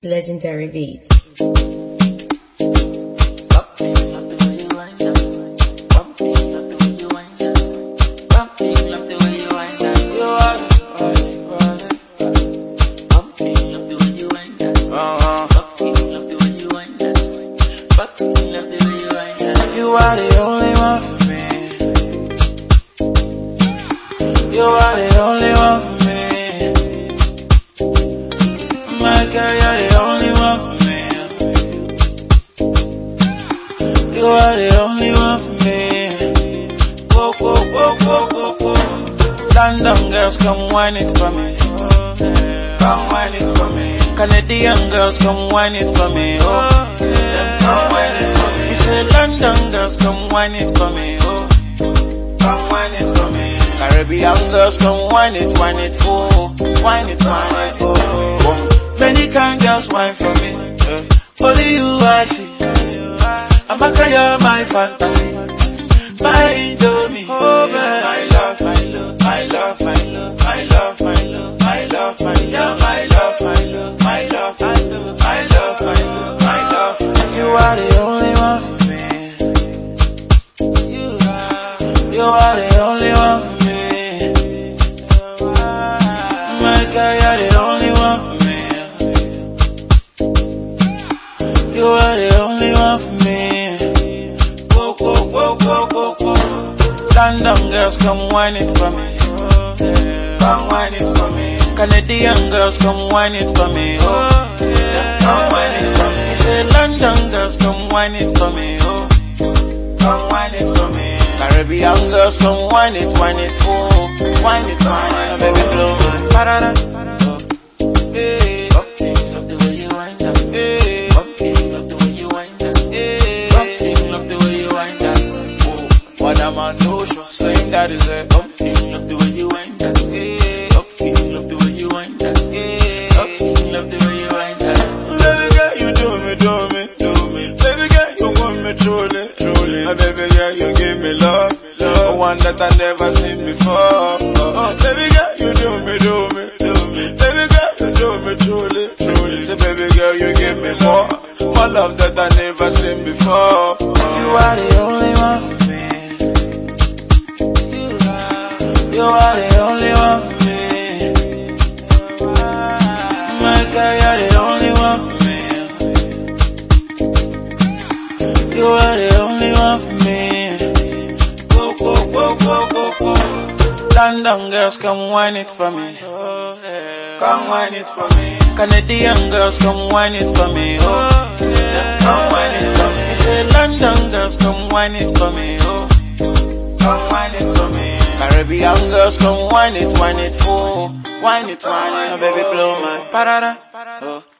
Legendary Beats. You are the only one for me. You are the only one for me. You are the only one for me. Whoa, whoa, whoa, whoa, whoa, whoa. London girls, come wine it for me. Come wine it for me. Canadian girls, come wine it for me. Oh, yeah. come wine it for me. You say London girls, come wine it for me. Oh, come wine it for me. Caribbean girls, come wine it, wine it, oh, wine it, wine it, oh. oh. Many kind girls wine for me. Yeah. Only you I see. I'm a you're my fantasy. My Indomie. Oh, man. My love, my love, my love, my love, my love, my love, my love, my love, my love, my love, my love, my love, my love, my love, my love. You are the only one for me. You are, you are the only one for me. My girl, you're the only one for me. You are the London girls, come wine it for me. Oh, yeah. Come wine it for me. Canadian girls, come wine it for me. Oh, yeah. Come wine it for me. Say London girls, come wine it for me. Oh, come wine it for me. Caribbean girls, come wine it, wine it, oh, wine it, wine it, baby, blow parada. What am I no show saying that is it? Oh, okay, love the way you wind up. Oh, hey, okay, love the way you wind up. Oh, hey, okay, love the way you wind up. Baby girl, you do me, do me, do me. Baby girl, you want me truly, truly. My baby girl, you give me love, love. One that I never seen before. Oh, baby girl, you do me, do me, do me. Baby girl, you do me truly, truly. Say, baby girl, you give me more, more love that I never seen before. You are the only one you are the only one for me. My girl, you're the only one for me. You are the only one for me. Whoa, whoa, whoa, whoa, whoa, whoa. London girls, come wine it for me. Come wine it for me. Canadian girls, come wine it for me. Oh, yeah. Come wine it for me. Say London girls, come wine it for me. Oh, Caribbean girls, come wine it, wine it, oh, wine it, wine it, oh, baby, blow my parada. Oh.